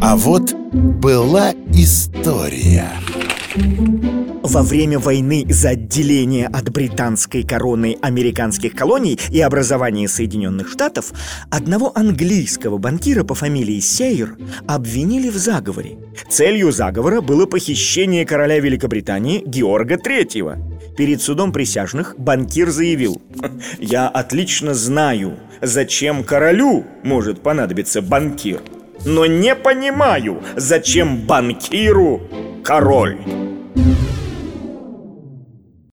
А вот была история. Во время войны за отделение от британской короны американских колоний и образование Соединенных Штатов одного английского банкира по фамилии Сейр обвинили в заговоре. Целью заговора было похищение короля Великобритании Георга III. Перед судом присяжных банкир заявил «Я отлично знаю, зачем королю может понадобиться банкир, но не понимаю, зачем банкиру король.